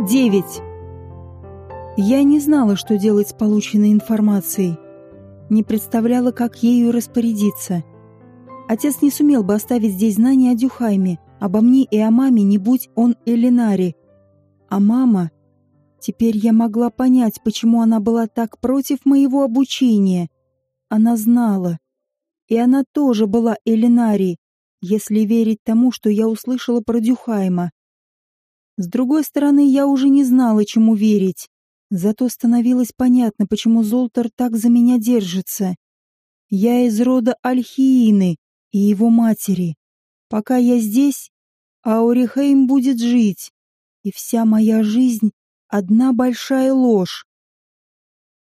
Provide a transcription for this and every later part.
9. Я не знала, что делать с полученной информацией. Не представляла, как ею распорядиться. Отец не сумел бы оставить здесь знания о Дюхайме, обо мне и о маме, не будь он Элинари. А мама... Теперь я могла понять, почему она была так против моего обучения. Она знала. И она тоже была Элинари, если верить тому, что я услышала про Дюхайма. С другой стороны, я уже не знала, чему верить. Зато становилось понятно, почему Золтер так за меня держится. Я из рода Альхиины и его матери. Пока я здесь, Аурихейм будет жить, и вся моя жизнь — одна большая ложь.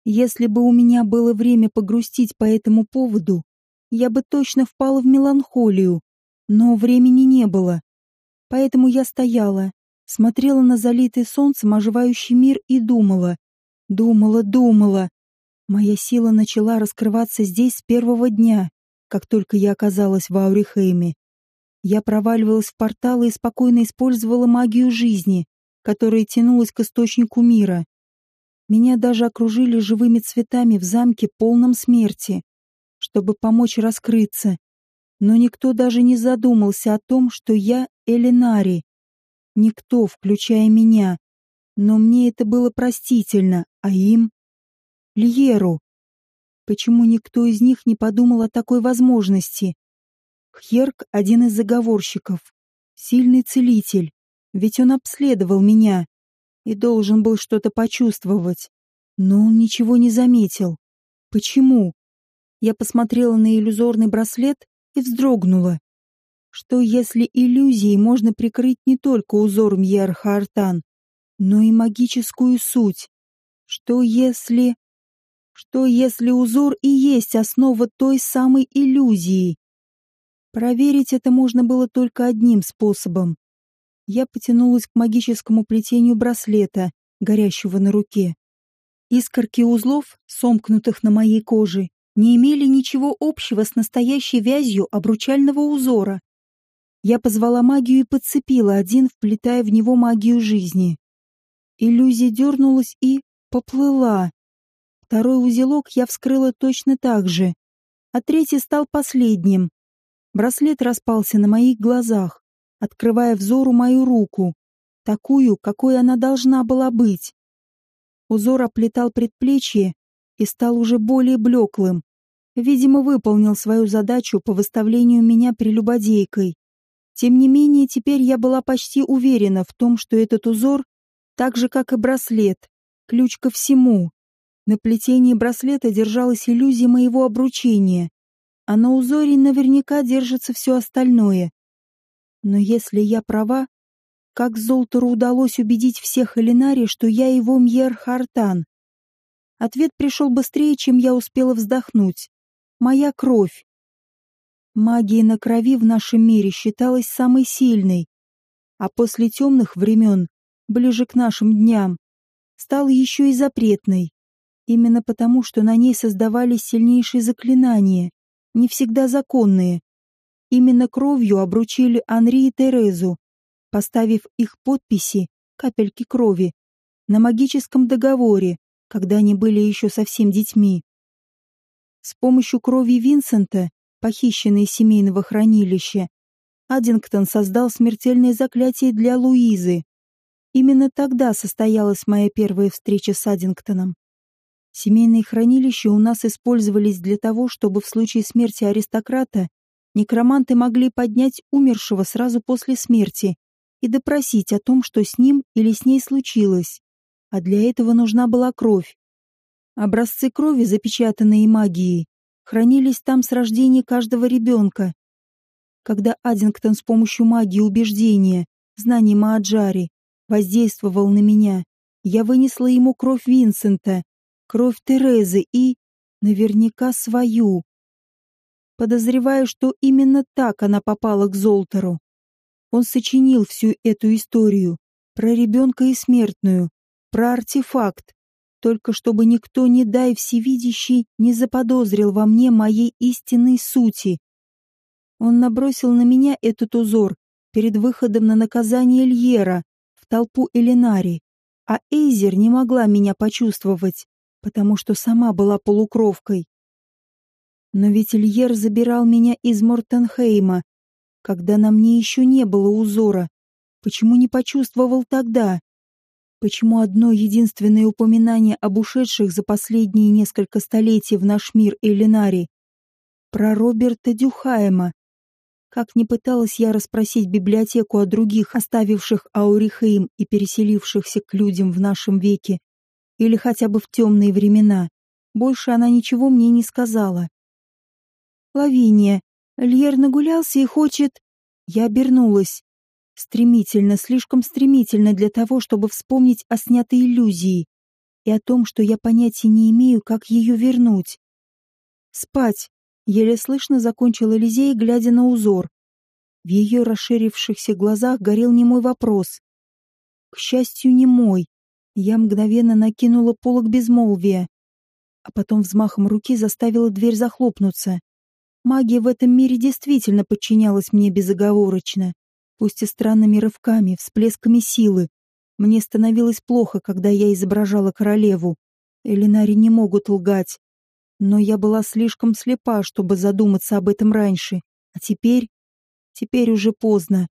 Если бы у меня было время погрустить по этому поводу, я бы точно впала в меланхолию, но времени не было. Поэтому я стояла, смотрела на залитый солнцем оживающий мир и думала, думала, думала. Моя сила начала раскрываться здесь с первого дня, как только я оказалась в Аурихейме. Я проваливалась в порталы и спокойно использовала магию жизни, которая тянулась к источнику мира. Меня даже окружили живыми цветами в замке полном смерти, чтобы помочь раскрыться. Но никто даже не задумался о том, что я Элинари, Никто, включая меня. Но мне это было простительно, а им? Льеру. Почему никто из них не подумал о такой возможности? Хьерк — один из заговорщиков. Сильный целитель. Ведь он обследовал меня и должен был что-то почувствовать. Но он ничего не заметил. Почему? Я посмотрела на иллюзорный браслет и вздрогнула. Что если иллюзией можно прикрыть не только узор Мьерхартан, но и магическую суть? Что если... Что если узор и есть основа той самой иллюзии? Проверить это можно было только одним способом. Я потянулась к магическому плетению браслета, горящего на руке. Искорки узлов, сомкнутых на моей коже, не имели ничего общего с настоящей вязью обручального узора. Я позвала магию и подцепила один, вплетая в него магию жизни. Иллюзия дернулась и поплыла. Второй узелок я вскрыла точно так же, а третий стал последним. Браслет распался на моих глазах, открывая взору мою руку, такую, какой она должна была быть. Узор оплетал предплечье и стал уже более блеклым. Видимо, выполнил свою задачу по выставлению меня прелюбодейкой. Тем не менее, теперь я была почти уверена в том, что этот узор, так же как и браслет, ключ ко всему. На плетении браслета держалась иллюзия моего обручения, а на узоре наверняка держится все остальное. Но если я права, как Золтеру удалось убедить всех Элинари, что я его Мьер Хартан? Ответ пришел быстрее, чем я успела вздохнуть. Моя кровь. Магия на крови в нашем мире считалась самой сильной, а после темных времен, ближе к нашим дням, стала еще и запретной. Именно потому, что на ней создавались сильнейшие заклинания, не всегда законные. Именно кровью обручили Анри и Терезу, поставив их подписи, капельки крови, на магическом договоре, когда они были еще совсем детьми. С помощью крови Винсента похищенный из семейного хранилища, Аддингтон создал смертельное заклятие для Луизы. Именно тогда состоялась моя первая встреча с Аддингтоном. Семейные хранилища у нас использовались для того, чтобы в случае смерти аристократа некроманты могли поднять умершего сразу после смерти и допросить о том, что с ним или с ней случилось. А для этого нужна была кровь. Образцы крови, запечатанные магией, хранились там с рождения каждого ребенка. Когда Аддингтон с помощью магии убеждения, знаний Мааджари, воздействовал на меня, я вынесла ему кровь Винсента, кровь Терезы и, наверняка, свою. Подозреваю, что именно так она попала к Золтеру. Он сочинил всю эту историю про ребенка и смертную, про артефакт, только чтобы никто, не дай всевидящий, не заподозрил во мне моей истинной сути. Он набросил на меня этот узор перед выходом на наказание Льера в толпу Элинари, а Эйзер не могла меня почувствовать, потому что сама была полукровкой. Но ведь Ильер забирал меня из Мортенхейма, когда на мне еще не было узора. Почему не почувствовал тогда? Почему одно единственное упоминание об ушедших за последние несколько столетий в наш мир Элинари? Про Роберта Дюхаема. Как ни пыталась я расспросить библиотеку о других, оставивших Аурихейм и переселившихся к людям в нашем веке, или хотя бы в темные времена, больше она ничего мне не сказала. «Лавиния, Льер нагулялся и хочет...» Я обернулась. Стремительно, слишком стремительно для того, чтобы вспомнить о снятой иллюзии и о том, что я понятия не имею, как ее вернуть. «Спать!» Еле слышно закончила Лизея, глядя на узор. В ее расширившихся глазах горел немой вопрос. К счастью, не мой. Я мгновенно накинула полог безмолвия, а потом взмахом руки заставила дверь захлопнуться. Магия в этом мире действительно подчинялась мне безоговорочно, пусть и странными рывками, всплесками силы. Мне становилось плохо, когда я изображала королеву. Элинари не могут лгать. Но я была слишком слепа, чтобы задуматься об этом раньше. А теперь... Теперь уже поздно.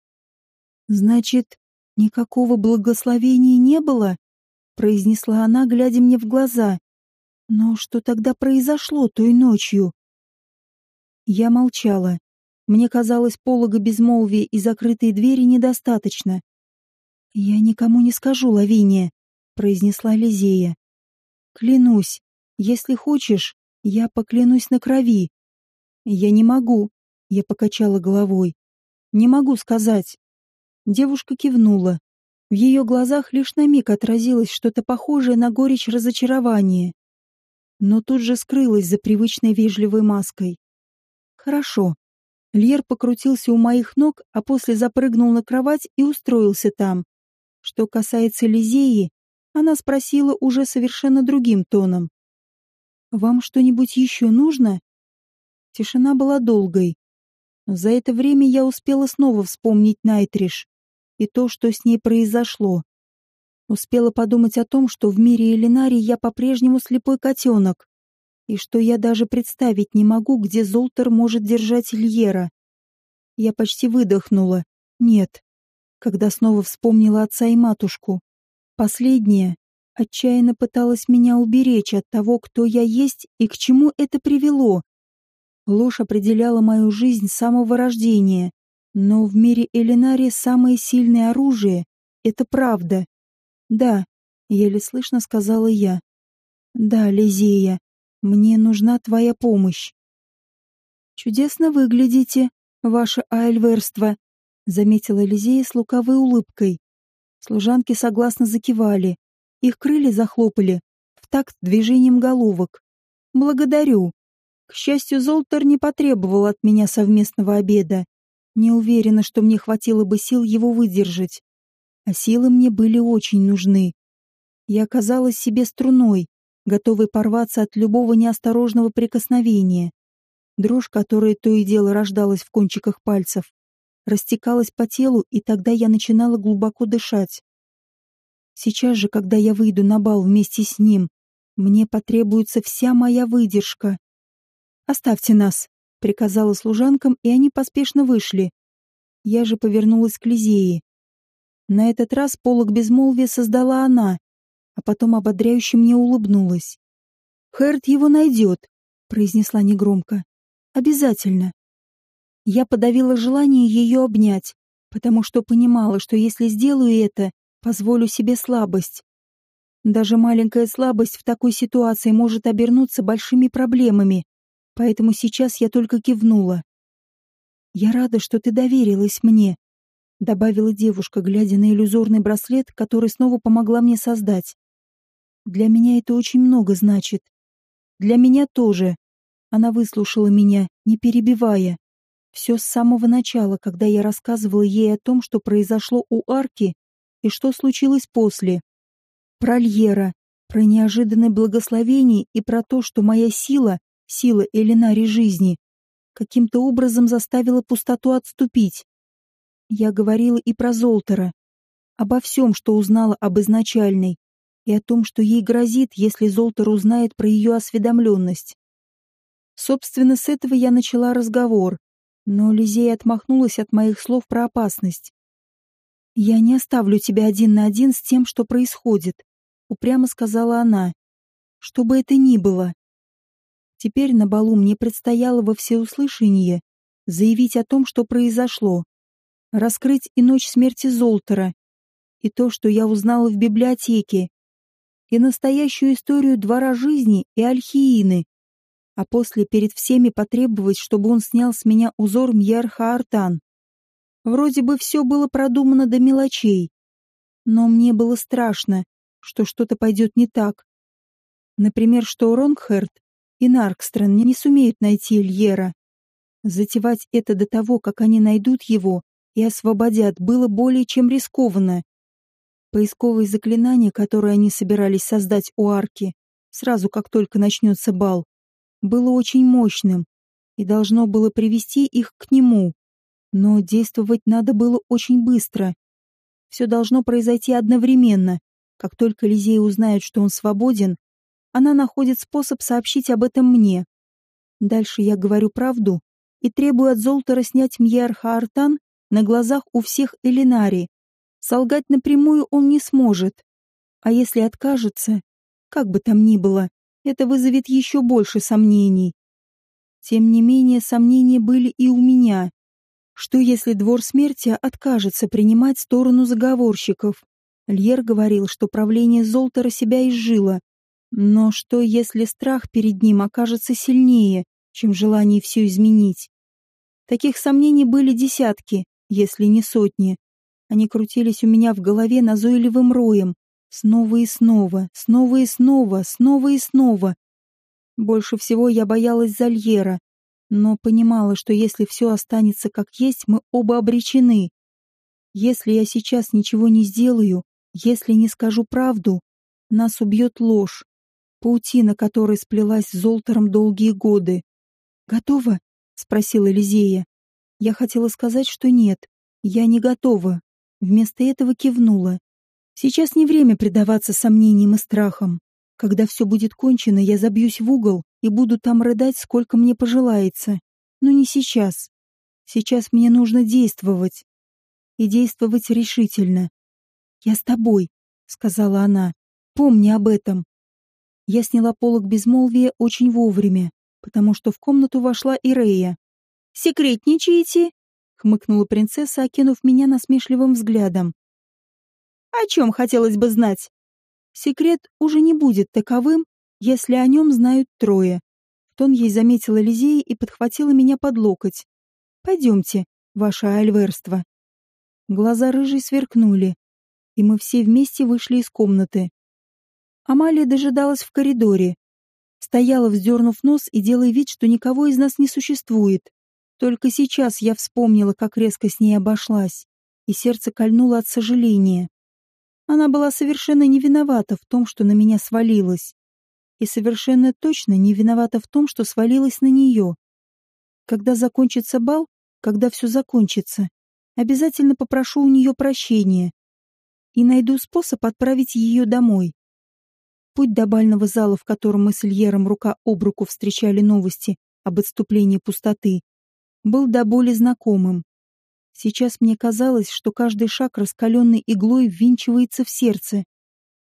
Значит, никакого благословения не было? Произнесла она, глядя мне в глаза. Но что тогда произошло той ночью? Я молчала. Мне казалось, полога безмолвия и закрытые двери недостаточно. «Я никому не скажу, Лавиния», — произнесла Лизея. «Клянусь, если хочешь, я поклянусь на крови. Я не могу. Я покачала головой. Не могу сказать. Девушка кивнула. В ее глазах лишь на миг отразилось что-то похожее на горечь разочарования. Но тут же скрылось за привычной вежливой маской. Хорошо. Льер покрутился у моих ног, а после запрыгнул на кровать и устроился там. Что касается Лизеи, она спросила уже совершенно другим тоном. «Вам что-нибудь еще нужно?» Тишина была долгой. За это время я успела снова вспомнить Найтриш и то, что с ней произошло. Успела подумать о том, что в мире Элинари я по-прежнему слепой котенок, и что я даже представить не могу, где Золтер может держать Ильера. Я почти выдохнула. Нет. Когда снова вспомнила отца и матушку. Последнее отчаянно пыталась меня уберечь от того, кто я есть и к чему это привело. Ложь определяла мою жизнь с самого рождения, но в мире Элинари самое сильное оружие — это правда. Да, еле слышно сказала я. Да, Лизея, мне нужна твоя помощь. Чудесно выглядите, ваше айльверство, заметила Лизея с лукавой улыбкой. Служанки согласно закивали. Их крылья захлопали в такт движением головок. «Благодарю. К счастью, Золтер не потребовал от меня совместного обеда. Не уверена, что мне хватило бы сил его выдержать. А силы мне были очень нужны. Я оказалась себе струной, готовой порваться от любого неосторожного прикосновения. Дрожь, которая то и дело рождалась в кончиках пальцев, растекалась по телу, и тогда я начинала глубоко дышать. Сейчас же, когда я выйду на бал вместе с ним, мне потребуется вся моя выдержка. «Оставьте нас», — приказала служанкам, и они поспешно вышли. Я же повернулась к Лизее. На этот раз полог безмолвия создала она, а потом ободряюще мне улыбнулась. «Хэрт его найдет», — произнесла негромко. «Обязательно». Я подавила желание ее обнять, потому что понимала, что если сделаю это, позволю себе слабость. Даже маленькая слабость в такой ситуации может обернуться большими проблемами, поэтому сейчас я только кивнула. «Я рада, что ты доверилась мне», — добавила девушка, глядя на иллюзорный браслет, который снова помогла мне создать. «Для меня это очень много значит. Для меня тоже». Она выслушала меня, не перебивая. Все с самого начала, когда я рассказывала ей о том, что произошло у арки и что случилось после. Про Льера, про неожиданное благословение и про то, что моя сила, сила Элинари жизни, каким-то образом заставила пустоту отступить. Я говорила и про Золтера, обо всем, что узнала об изначальной, и о том, что ей грозит, если Золтер узнает про ее осведомленность. Собственно, с этого я начала разговор, но Лизея отмахнулась от моих слов про опасность. «Я не оставлю тебя один на один с тем, что происходит», — упрямо сказала она. «Что бы это ни было». Теперь на балу мне предстояло во всеуслышание заявить о том, что произошло, раскрыть и ночь смерти Золтера, и то, что я узнала в библиотеке, и настоящую историю двора жизни и Альхиины, а после перед всеми потребовать, чтобы он снял с меня узор Мьерха Артан. Вроде бы все было продумано до мелочей, но мне было страшно, что что-то пойдет не так. Например, что Ронгхерт и Наркстрен не сумеют найти Ильера. Затевать это до того, как они найдут его и освободят, было более чем рискованно. Поисковое заклинание, которое они собирались создать у арки, сразу как только начнется бал, было очень мощным и должно было привести их к нему. Но действовать надо было очень быстро. Все должно произойти одновременно. Как только Лизей узнает, что он свободен, она находит способ сообщить об этом мне. Дальше я говорю правду и требую от Золтера снять Мьерха Артан на глазах у всех Элинари. Солгать напрямую он не сможет. А если откажется, как бы там ни было, это вызовет еще больше сомнений. Тем не менее, сомнения были и у меня. Что если двор смерти откажется принимать сторону заговорщиков? Льер говорил, что правление Золтера себя изжило. Но что если страх перед ним окажется сильнее, чем желание все изменить? Таких сомнений были десятки, если не сотни. Они крутились у меня в голове назойливым роем. Снова и снова, снова и снова, снова и снова. Больше всего я боялась за Льера, но понимала, что если все останется как есть, мы оба обречены. Если я сейчас ничего не сделаю, если не скажу правду, нас убьет ложь, паутина которой сплелась с Золтером долгие годы. «Готова?» — спросила Лизея. Я хотела сказать, что нет, я не готова. Вместо этого кивнула. Сейчас не время предаваться сомнениям и страхам. Когда все будет кончено, я забьюсь в угол и буду там рыдать, сколько мне пожелается. Но не сейчас. Сейчас мне нужно действовать. И действовать решительно. «Я с тобой», — сказала она. «Помни об этом». Я сняла полог безмолвия очень вовремя, потому что в комнату вошла Ирея. «Секретничаете?» — хмыкнула принцесса, окинув меня насмешливым взглядом. «О чем хотелось бы знать?» Секрет уже не будет таковым, если о нем знают трое. В тон ей заметила Лизея и подхватила меня под локоть. «Пойдемте, ваше альверство». Глаза рыжей сверкнули, и мы все вместе вышли из комнаты. Амалия дожидалась в коридоре. Стояла, вздернув нос и делая вид, что никого из нас не существует. Только сейчас я вспомнила, как резко с ней обошлась, и сердце кольнуло от сожаления. Она была совершенно не виновата в том, что на меня свалилось. И совершенно точно не виновата в том, что свалилось на нее. Когда закончится бал, когда все закончится, обязательно попрошу у нее прощения и найду способ отправить ее домой. Путь до бального зала, в котором мы с Ильером рука об руку встречали новости об отступлении пустоты, был до боли знакомым. Сейчас мне казалось, что каждый шаг раскаленной иглой ввинчивается в сердце,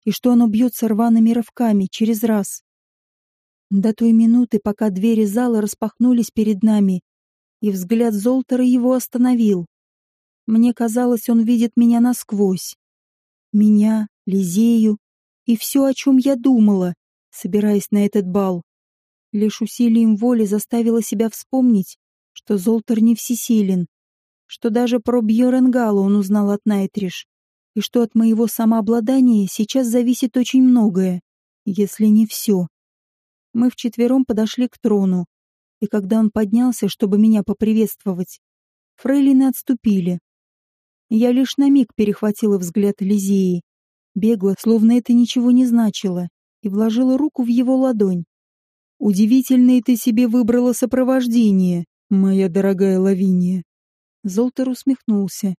и что оно бьется рваными рывками через раз. До той минуты, пока двери зала распахнулись перед нами, и взгляд Золтера его остановил. Мне казалось, он видит меня насквозь. Меня, Лизею и все, о чем я думала, собираясь на этот бал. Лишь усилием воли заставила себя вспомнить, что Золтер не всесилен, что даже про Бьеренгалу он узнал от Найтриш, и что от моего самообладания сейчас зависит очень многое, если не все. Мы вчетвером подошли к трону, и когда он поднялся, чтобы меня поприветствовать, фрейлины отступили. Я лишь на миг перехватила взгляд Лизеи, бегло, словно это ничего не значило, и вложила руку в его ладонь. «Удивительное ты себе выбрала сопровождение, моя дорогая Лавиния», Золтер усмехнулся,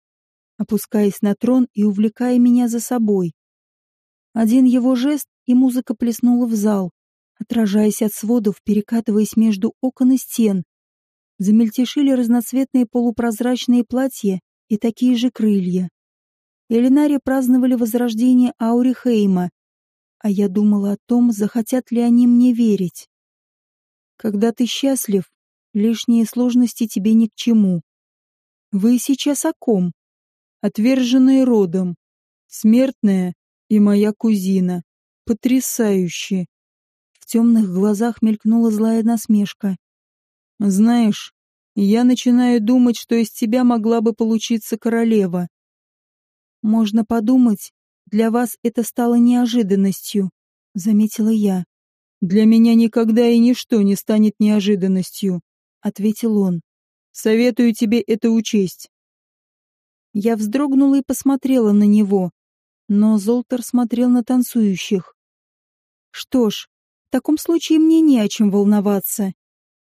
опускаясь на трон и увлекая меня за собой. Один его жест, и музыка плеснула в зал, отражаясь от сводов, перекатываясь между окон и стен. Замельтешили разноцветные полупрозрачные платья и такие же крылья. Элинари праздновали возрождение Аури Хейма, а я думала о том, захотят ли они мне верить. Когда ты счастлив, лишние сложности тебе ни к чему. Вы сейчас о ком? Отверженные родом. Смертная и моя кузина. Потрясающе. В темных глазах мелькнула злая насмешка. Знаешь, я начинаю думать, что из тебя могла бы получиться королева. Можно подумать, для вас это стало неожиданностью, заметила я. Для меня никогда и ничто не станет неожиданностью, ответил он. Советую тебе это учесть. Я вздрогнула и посмотрела на него, но Золтер смотрел на танцующих. Что ж, в таком случае мне не о чем волноваться.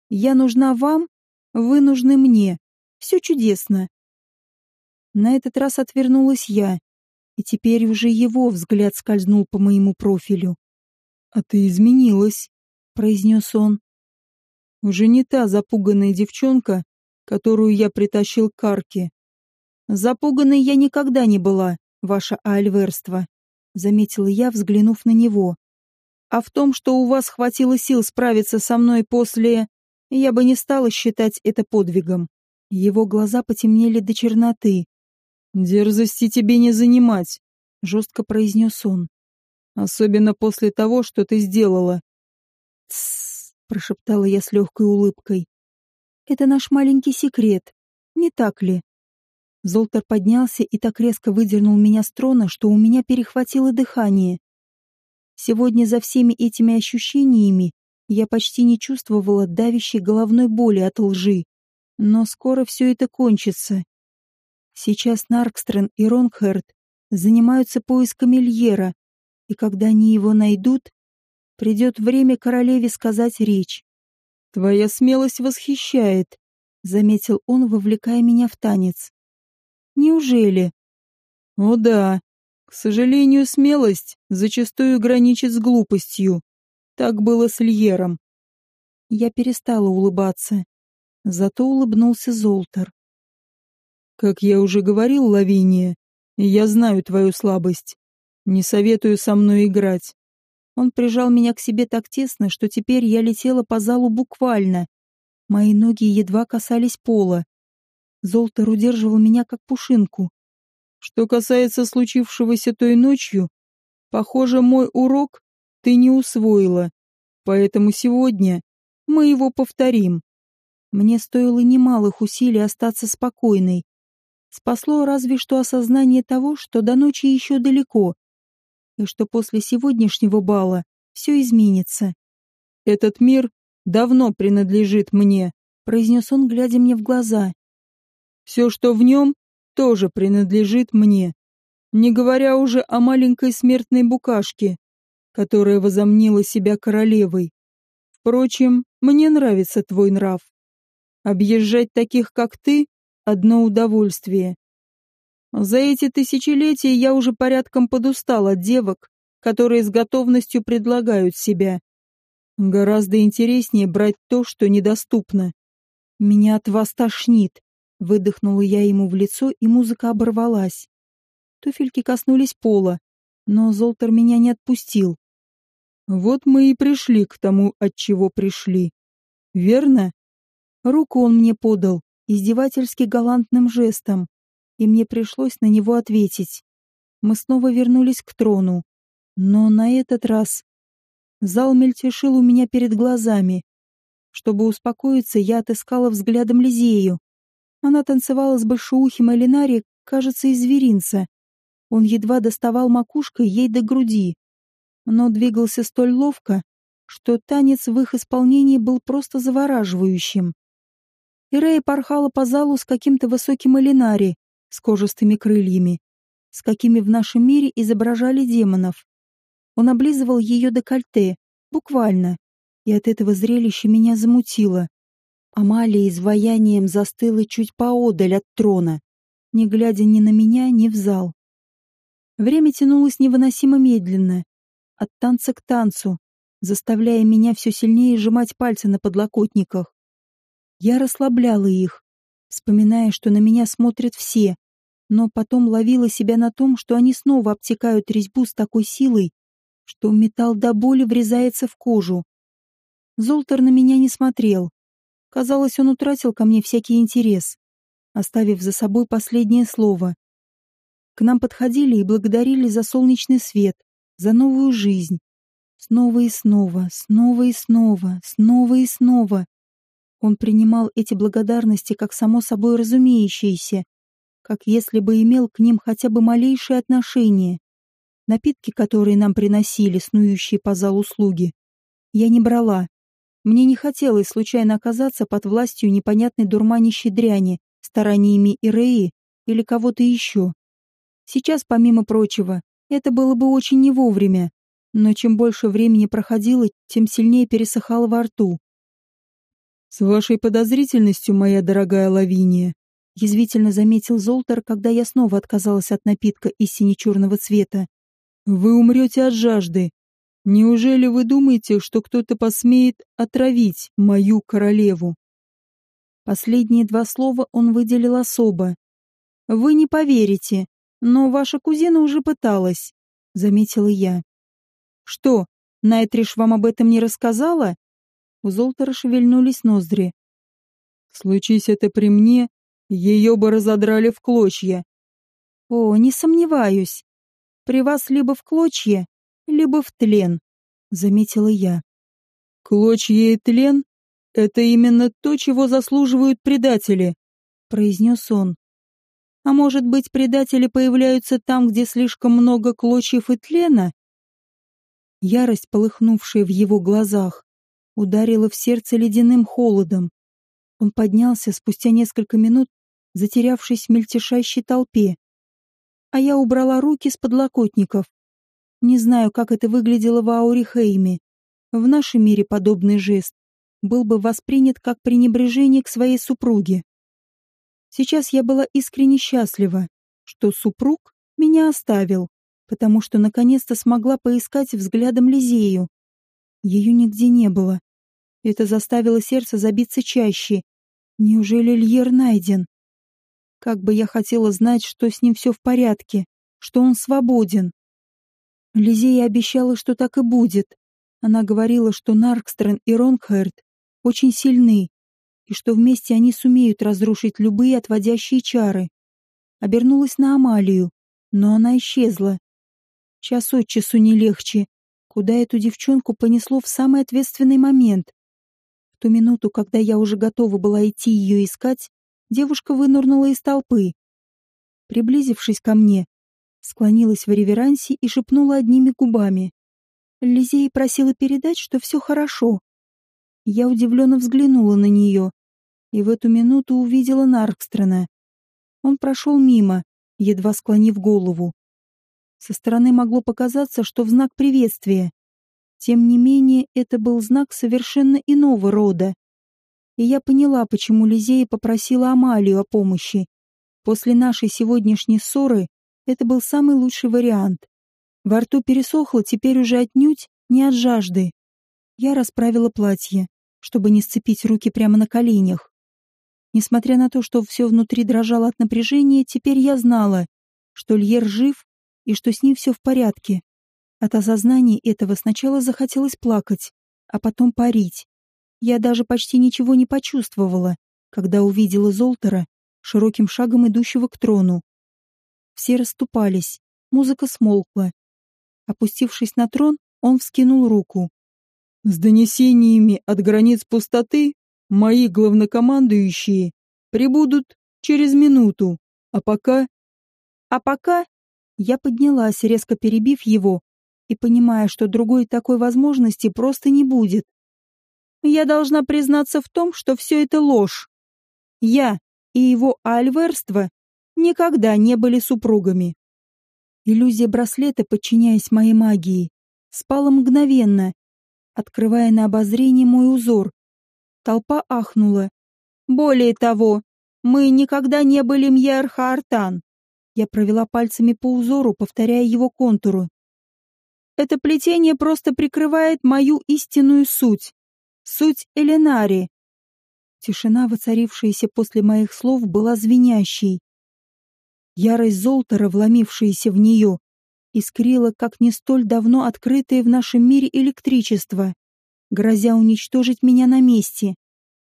Я нужна вам, вы нужны мне. Все чудесно. На этот раз отвернулась я, и теперь уже его взгляд скользнул по моему профилю. «А ты изменилась», — произнес он. «Уже не та запуганная девчонка, которую я притащил к арке. Запуганной я никогда не была, ваше альверство», — заметила я, взглянув на него. «А в том, что у вас хватило сил справиться со мной после... Я бы не стала считать это подвигом». Его глаза потемнели до черноты, «Дерзости тебе не занимать», — жестко произнес он. «Особенно после того, что ты сделала». «Тссс», — прошептала я с легкой улыбкой. «Это наш маленький секрет, не так ли?» Золтер поднялся и так резко выдернул меня с трона, что у меня перехватило дыхание. Сегодня за всеми этими ощущениями я почти не чувствовала давящей головной боли от лжи. Но скоро все это кончится, Сейчас Наркстрен и Ронгхерд занимаются поисками Льера, и когда они его найдут, придет время королеве сказать речь. «Твоя смелость восхищает», — заметил он, вовлекая меня в танец. «Неужели?» «О да. К сожалению, смелость зачастую граничит с глупостью. Так было с Льером». Я перестала улыбаться. Зато улыбнулся Золтер. Как я уже говорил, Лавиния, я знаю твою слабость. Не советую со мной играть. Он прижал меня к себе так тесно, что теперь я летела по залу буквально. Мои ноги едва касались пола. Золтер удерживал меня как пушинку. Что касается случившегося той ночью, похоже, мой урок ты не усвоила, поэтому сегодня мы его повторим. Мне стоило немалых усилий остаться спокойной, Спасло разве что осознание того, что до ночи еще далеко, и что после сегодняшнего бала все изменится. «Этот мир давно принадлежит мне», — произнес он, глядя мне в глаза. «Все, что в нем, тоже принадлежит мне, не говоря уже о маленькой смертной букашке, которая возомнила себя королевой. Впрочем, мне нравится твой нрав. Объезжать таких, как ты, одно удовольствие. За эти тысячелетия я уже порядком подустал от девок, которые с готовностью предлагают себя. Гораздо интереснее брать то, что недоступно. Меня от вас тошнит. Выдохнула я ему в лицо, и музыка оборвалась. Туфельки коснулись пола, но Золтер меня не отпустил. Вот мы и пришли к тому, от чего пришли. Верно? Руку он мне подал, издевательски галантным жестом, и мне пришлось на него ответить. Мы снова вернулись к трону, но на этот раз зал мельтешил у меня перед глазами. Чтобы успокоиться, я отыскала взглядом Лизею. Она танцевала с большоухим Элинари, кажется, из зверинца. Он едва доставал макушкой ей до груди, но двигался столь ловко, что танец в их исполнении был просто завораживающим. Ирея порхала по залу с каким-то высоким элинари, с кожистыми крыльями, с какими в нашем мире изображали демонов. Он облизывал ее декольте, буквально, и от этого зрелища меня замутило. Амалия изваянием застыла чуть поодаль от трона, не глядя ни на меня, ни в зал. Время тянулось невыносимо медленно, от танца к танцу, заставляя меня все сильнее сжимать пальцы на подлокотниках. Я расслабляла их, вспоминая, что на меня смотрят все, но потом ловила себя на том, что они снова обтекают резьбу с такой силой, что металл до боли врезается в кожу. Золтер на меня не смотрел. Казалось, он утратил ко мне всякий интерес, оставив за собой последнее слово. К нам подходили и благодарили за солнечный свет, за новую жизнь. Снова и снова, снова и снова, снова и снова. Он принимал эти благодарности как само собой разумеющиеся, как если бы имел к ним хотя бы малейшее отношение. Напитки, которые нам приносили, снующие по залу слуги, я не брала. Мне не хотелось случайно оказаться под властью непонятной дурманящей дряни, стараниями Иреи или кого-то еще. Сейчас, помимо прочего, это было бы очень не вовремя, но чем больше времени проходило, тем сильнее пересыхало во рту. «С вашей подозрительностью, моя дорогая Лавиния», язвительно заметил Золтер, когда я снова отказалась от напитка из сине-черного цвета. Вы умрете от жажды. Неужели вы думаете, что кто-то посмеет отравить мою королеву? Последние два слова он выделил особо. Вы не поверите, но ваша кузина уже пыталась, заметила я. Что, Найтриш вам об этом не рассказала? У Золтера шевельнулись ноздри. Случись это при мне, ее бы разодрали в клочья. О, не сомневаюсь. При вас либо в клочья, либо в тлен, заметила я. Клочья и тлен — это именно то, чего заслуживают предатели, произнес он. А может быть, предатели появляются там, где слишком много клочьев и тлена? Ярость, полыхнувшая в его глазах, ударила в сердце ледяным холодом. Он поднялся спустя несколько минут, затерявшись в мельтешащей толпе, а я убрала руки с подлокотников. Не знаю, как это выглядело в Аурихейме. В нашем мире подобный жест был бы воспринят как пренебрежение к своей супруге. Сейчас я была искренне счастлива, что супруг меня оставил, потому что наконец-то смогла поискать взглядом Лизею. Ее нигде не было. Это заставило сердце забиться чаще. Неужели Льер найден? Как бы я хотела знать, что с ним все в порядке, что он свободен. Лизея обещала, что так и будет. Она говорила, что Наркстрен и Ронгхерд очень сильны, и что вместе они сумеют разрушить любые отводящие чары. Обернулась на Амалию, но она исчезла. Час от часу не легче. Куда эту девчонку понесло в самый ответственный момент? Ту минуту, когда я уже готова была идти ее искать, девушка вынырнула из толпы. Приблизившись ко мне, склонилась в реверансе и шепнула одними губами. Лизей просила передать, что все хорошо. Я удивленно взглянула на нее и в эту минуту увидела Наркстрена. Он прошел мимо, едва склонив голову. Со стороны могло показаться, что в знак приветствия. Тем не менее, это был знак совершенно иного рода и я поняла, почему Лизея попросила Амалию о помощи. После нашей сегодняшней ссоры это был самый лучший вариант. Во рту пересохло теперь уже отнюдь не от жажды. Я расправила платье, чтобы не сцепить руки прямо на коленях. Несмотря на то, что все внутри дрожало от напряжения, теперь я знала, что Льер жив и что с ним все в порядке. От осознания этого сначала захотелось плакать, а потом парить. Я даже почти ничего не почувствовала, когда увидела Золтера, широким шагом идущего к трону. Все расступались, музыка смолкла. Опустившись на трон, он вскинул руку. «С донесениями от границ пустоты мои главнокомандующие прибудут через минуту, а пока...» «А пока...» Я поднялась, резко перебив его, и понимая, что другой такой возможности просто не будет я должна признаться в том, что все это ложь. Я и его альверство никогда не были супругами. Иллюзия браслета, подчиняясь моей магии, спала мгновенно, открывая на обозрение мой узор. Толпа ахнула. Более того, мы никогда не были Мьер Хаартан. Я провела пальцами по узору, повторяя его контуры. Это плетение просто прикрывает мою истинную суть. Суть Эленари. Тишина, воцарившаяся после моих слов, была звенящей. Ярость Золтера, вломившаяся в нее, искрила, как не столь давно открытое в нашем мире электричество, грозя уничтожить меня на месте.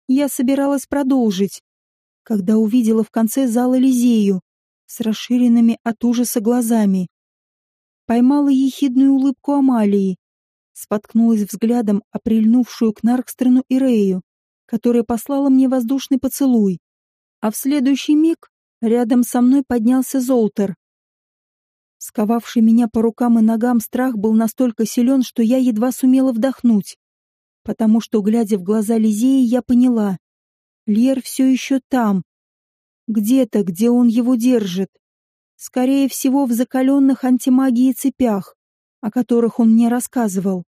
Я собиралась продолжить, когда увидела в конце зала Лизею с расширенными от ужаса глазами. Поймала ехидную улыбку Амалии, споткнулась взглядом о прильнувшую к Наркстрену Ирею, которая послала мне воздушный поцелуй. А в следующий миг рядом со мной поднялся Золтер. Сковавший меня по рукам и ногам страх был настолько силен, что я едва сумела вдохнуть. Потому что, глядя в глаза Лизеи, я поняла. Лер все еще там. Где-то, где он его держит. Скорее всего, в закаленных антимагией цепях, о которых он мне рассказывал.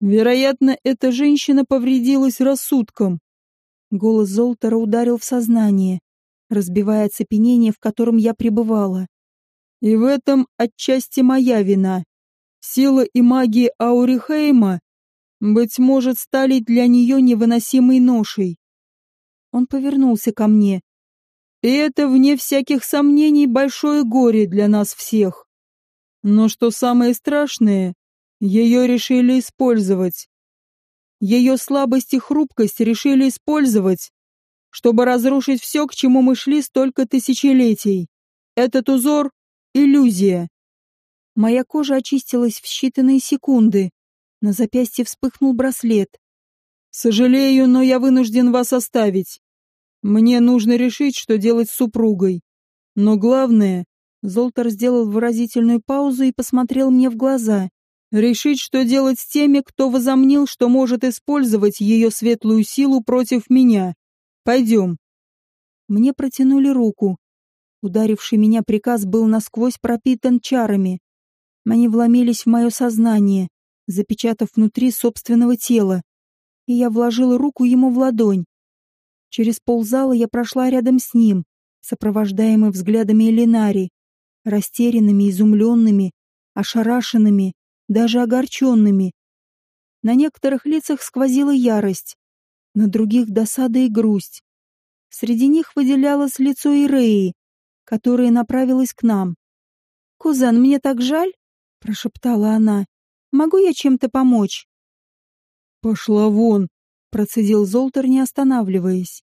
Вероятно, эта женщина повредилась рассудком. Голос Золтера ударил в сознание, разбивая цепенение, в котором я пребывала. И в этом отчасти моя вина. Сила и магия Аурихейма, быть может, стали для нее невыносимой ношей. Он повернулся ко мне. И это, вне всяких сомнений, большое горе для нас всех. Но что самое страшное, ее решили использовать. Ее слабость и хрупкость решили использовать, чтобы разрушить все, к чему мы шли столько тысячелетий. Этот узор Иллюзия. Моя кожа очистилась в считанные секунды. На запястье вспыхнул браслет. Сожалею, но я вынужден вас оставить. Мне нужно решить, что делать с супругой. Но главное, Золтер сделал выразительную паузу и посмотрел мне в глаза. Решить, что делать с теми, кто возомнил, что может использовать ее светлую силу против меня. Пойдем. Мне протянули руку. Ударивший меня приказ был насквозь пропитан чарами. Они вломились в мое сознание, запечатав внутри собственного тела. И я вложила руку ему в ладонь. Через ползала я прошла рядом с ним, сопровождаемый взглядами Элинари, растерянными, изумленными, ошарашенными, даже огорченными. На некоторых лицах сквозила ярость, на других — досада и грусть. Среди них выделялось лицо Иреи, которая направилась к нам. «Кузен, мне так жаль», — прошептала она. «Могу я чем-то помочь?» «Пошла вон», — процедил Золтер, не останавливаясь.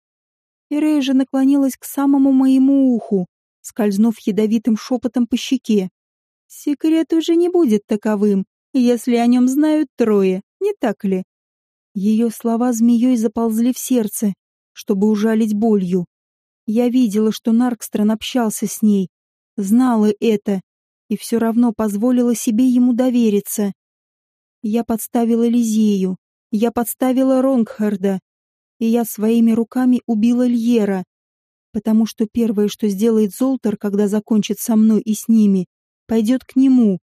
Ирея же наклонилась к самому моему уху, скользнув ядовитым шепотом по щеке. «Секрет уже не будет таковым, если о нем знают трое, не так ли?» Ее слова змеей заползли в сердце, чтобы ужалить болью. Я видела, что Наркстрон общался с ней, знала это, и все равно позволила себе ему довериться. Я подставила Лизею, я подставила Ронгхарда, и я своими руками убила Льера, потому что первое, что сделает Золтер, когда закончит со мной и с ними, пойдет к нему.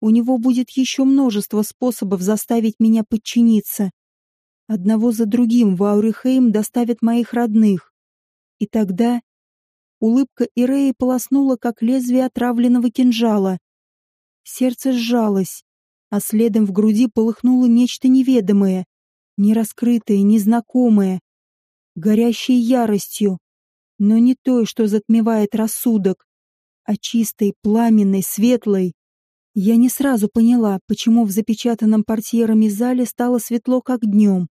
У него будет еще множество способов заставить меня подчиниться. Одного за другим в Аурихейм доставят моих родных. И тогда улыбка Иреи полоснула, как лезвие отравленного кинжала. Сердце сжалось, а следом в груди полыхнуло нечто неведомое, нераскрытое, незнакомое, горящее яростью, но не той, что затмевает рассудок, а чистой, пламенной, светлой. Я не сразу поняла, почему в запечатанном портьерами зале стало светло, как днем.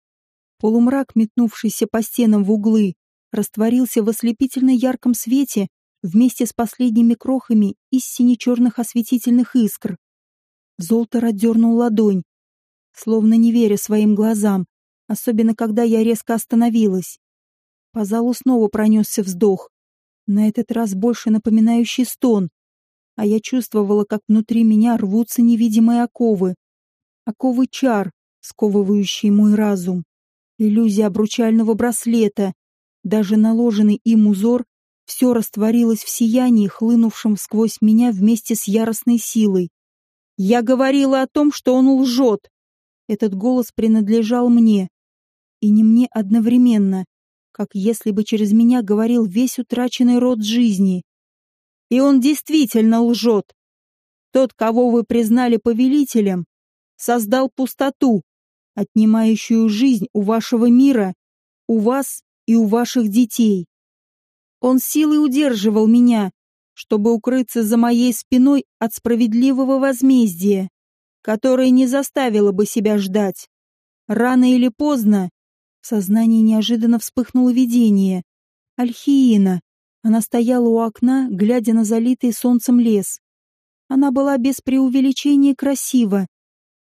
Полумрак, метнувшийся по стенам в углы, растворился в ослепительно ярком свете вместе с последними крохами из сине-черных осветительных искр. Золтер отдернул ладонь, словно не веря своим глазам, особенно когда я резко остановилась. По залу снова пронесся вздох, на этот раз больше напоминающий стон, а я чувствовала, как внутри меня рвутся невидимые оковы. Оковы чар, сковывающие мой разум. Иллюзия обручального браслета, даже наложенный им узор, все растворилось в сиянии, хлынувшем сквозь меня вместе с яростной силой. Я говорила о том, что он лжет. Этот голос принадлежал мне. И не мне одновременно, как если бы через меня говорил весь утраченный род жизни. И он действительно лжет. Тот, кого вы признали повелителем, создал пустоту, отнимающую жизнь у вашего мира, у вас и у ваших детей. Он силой удерживал меня, чтобы укрыться за моей спиной от справедливого возмездия, которое не заставило бы себя ждать. Рано или поздно в сознании неожиданно вспыхнуло видение. Альхиина. Она стояла у окна, глядя на залитый солнцем лес. Она была без преувеличения красива,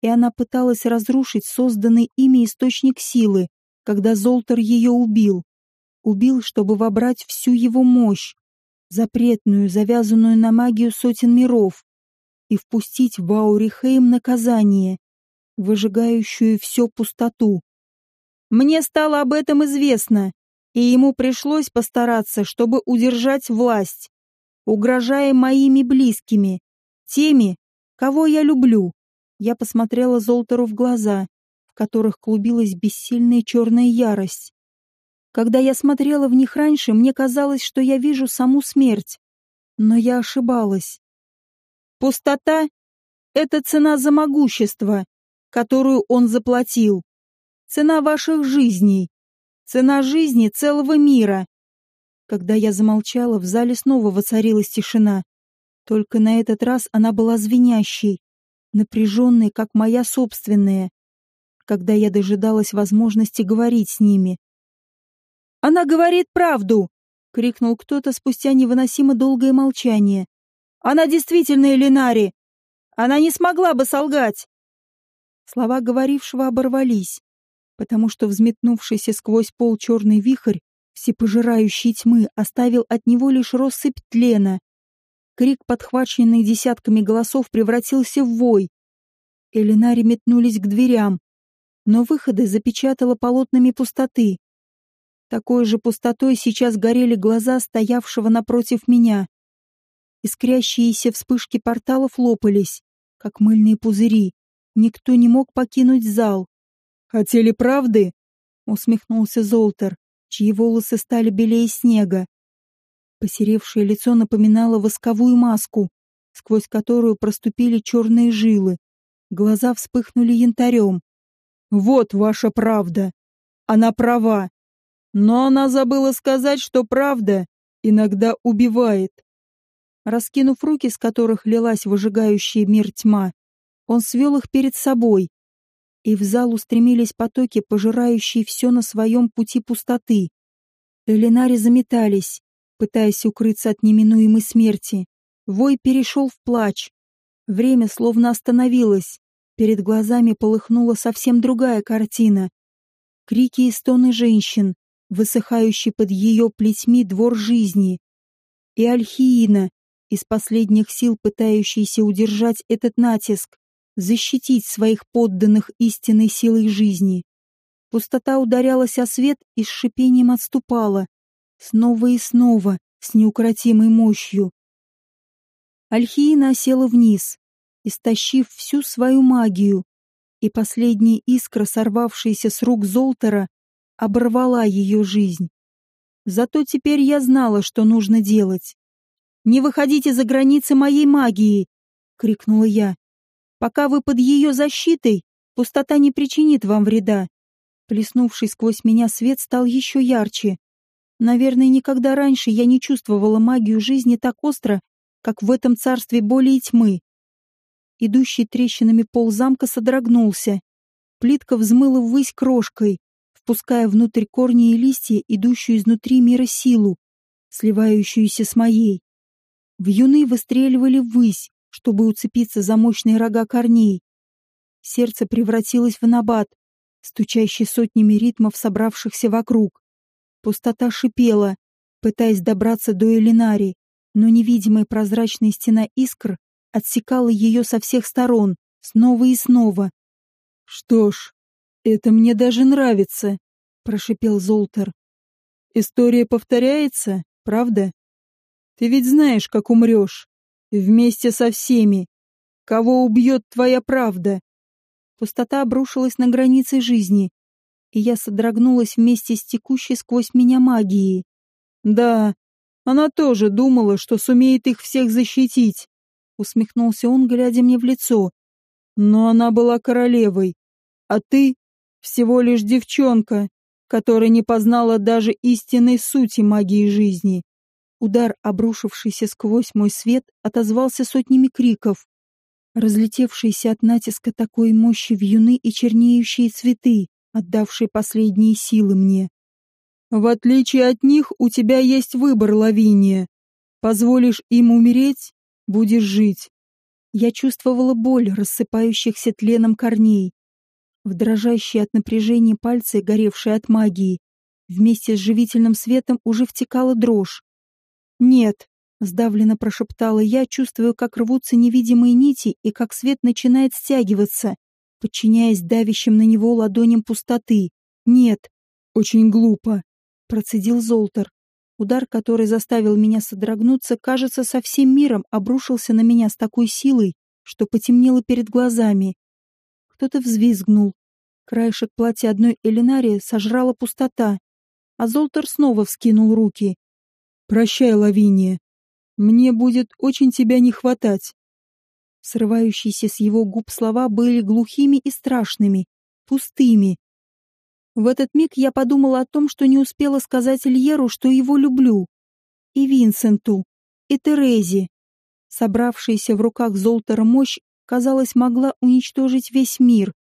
и она пыталась разрушить созданный ими источник силы, когда Золтер ее убил. Убил, чтобы вобрать всю его мощь, запретную, завязанную на магию сотен миров, и впустить в Аурихейм наказание, выжигающую всю пустоту. Мне стало об этом известно, и ему пришлось постараться, чтобы удержать власть, угрожая моими близкими, теми, кого я люблю. Я посмотрела Золтеру в глаза, в которых клубилась бессильная черная ярость. Когда я смотрела в них раньше, мне казалось, что я вижу саму смерть. Но я ошибалась. Пустота — это цена за могущество, которую он заплатил. Цена ваших жизней. Цена жизни целого мира. Когда я замолчала, в зале снова воцарилась тишина. Только на этот раз она была звенящей, напряженной, как моя собственная, когда я дожидалась возможности говорить с ними. «Она говорит правду!» — крикнул кто-то спустя невыносимо долгое молчание. «Она действительно Элинари! Она не смогла бы солгать!» Слова говорившего оборвались, потому что взметнувшийся сквозь пол черный вихрь всепожирающей тьмы оставил от него лишь россыпь тлена, Крик, подхваченный десятками голосов, превратился в вой. Элинари метнулись к дверям, но выходы запечатало полотнами пустоты. Такой же пустотой сейчас горели глаза стоявшего напротив меня. Искрящиеся вспышки порталов лопались, как мыльные пузыри. Никто не мог покинуть зал. «Хотели правды?» — усмехнулся Золтер, чьи волосы стали белее снега. Посеревшее лицо напоминало восковую маску, сквозь которую проступили черные жилы. Глаза вспыхнули янтарем. «Вот ваша правда. Она права. Но она забыла сказать, что правда иногда убивает». Раскинув руки, с которых лилась выжигающая мир тьма, он свел их перед собой, и в зал устремились потоки, пожирающие все на своем пути пустоты. Элинари заметались, пытаясь укрыться от неминуемой смерти. Вой перешел в плач. Время словно остановилось. Перед глазами полыхнула совсем другая картина. Крики и стоны женщин, высыхающий под ее плетьми двор жизни. И Альхиина, из последних сил пытающийся удержать этот натиск, защитить своих подданных истинной силой жизни. Пустота ударялась о свет и с шипением отступала, Снова и снова, с неукротимой мощью. Альхиина села вниз, истощив всю свою магию, и последняя искра, сорвавшаяся с рук Золтера, оборвала ее жизнь. Зато теперь я знала, что нужно делать. «Не выходите за границы моей магии!» — крикнула я. «Пока вы под ее защитой, пустота не причинит вам вреда». Плеснувший сквозь меня свет стал еще ярче. Наверное, никогда раньше я не чувствовала магию жизни так остро, как в этом царстве боли и тьмы. Идущий трещинами пол замка содрогнулся. Плитка взмыла ввысь крошкой, впуская внутрь корни и листья, идущую изнутри мира силу, сливающуюся с моей. Вьюны выстреливали ввысь, чтобы уцепиться за мощные рога корней. Сердце превратилось в набат, стучащий сотнями ритмов, собравшихся вокруг. Пустота шипела, пытаясь добраться до Элинари, но невидимая прозрачная стена искр отсекала ее со всех сторон, снова и снова. «Что ж, это мне даже нравится», — прошипел Золтер. «История повторяется, правда? Ты ведь знаешь, как умрешь. Вместе со всеми. Кого убьет твоя правда?» Пустота обрушилась на границы жизни, и я содрогнулась вместе с текущей сквозь меня магией. Да, Она тоже думала, что сумеет их всех защитить. Усмехнулся он, глядя мне в лицо. Но она была королевой, а ты всего лишь девчонка, которая не познала даже истинной сути магии жизни. Удар, обрушившийся сквозь мой свет, отозвался сотнями криков. Разлетевшиеся от натиска такой мощи вьюны и чернеющие цветы, отдавшие последние силы мне. В отличие от них, у тебя есть выбор, Лавиния. Позволишь им умереть, будешь жить. Я чувствовала боль рассыпающихся тленом корней. В дрожащие от напряжения пальцы, горевшие от магии, вместе с живительным светом уже втекала дрожь. «Нет», — сдавленно прошептала я, чувствуя, как рвутся невидимые нити и как свет начинает стягиваться, подчиняясь давящим на него ладоням пустоты. «Нет, очень глупо», — процедил Золтер. Удар, который заставил меня содрогнуться, кажется, со всем миром обрушился на меня с такой силой, что потемнело перед глазами. Кто-то взвизгнул. Краешек платья одной Элинарии сожрала пустота, а Золтер снова вскинул руки. «Прощай, Лавиния. Мне будет очень тебя не хватать». Срывающиеся с его губ слова были глухими и страшными, пустыми. В этот миг я подумала о том, что не успела сказать Льеру, что его люблю. И Винсенту, и Терезе. Собравшаяся в руках Золтера мощь, казалось, могла уничтожить весь мир.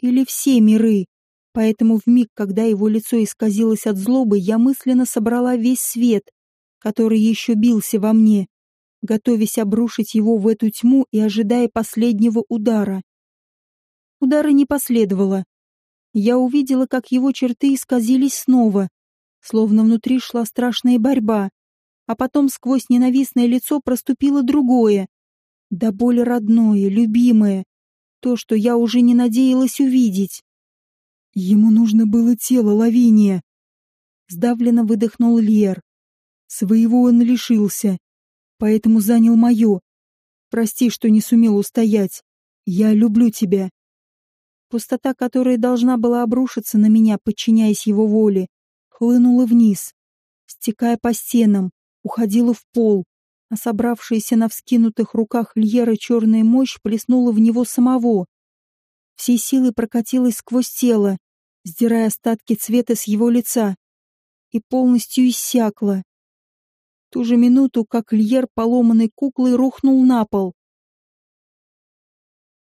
Или все миры. Поэтому в миг, когда его лицо исказилось от злобы, я мысленно собрала весь свет, который еще бился во мне, готовясь обрушить его в эту тьму и ожидая последнего удара. Удара не последовало. Я увидела, как его черты исказились снова, словно внутри шла страшная борьба, а потом сквозь ненавистное лицо проступило другое, да более родное, любимое, то, что я уже не надеялась увидеть. Ему нужно было тело Лавиния. Сдавленно выдохнул Лер. Своего он лишился, поэтому занял мое. Прости, что не сумел устоять. Я люблю тебя. Пустота, которая должна была обрушиться на меня, подчиняясь его воле, хлынула вниз, стекая по стенам, уходила в пол, а собравшаяся на вскинутых руках Льера черная мощь плеснула в него самого. Всей силой прокатилась сквозь тело, сдирая остатки цвета с его лица, и полностью иссякла. В ту же минуту, как Льер поломанной куклой рухнул на пол,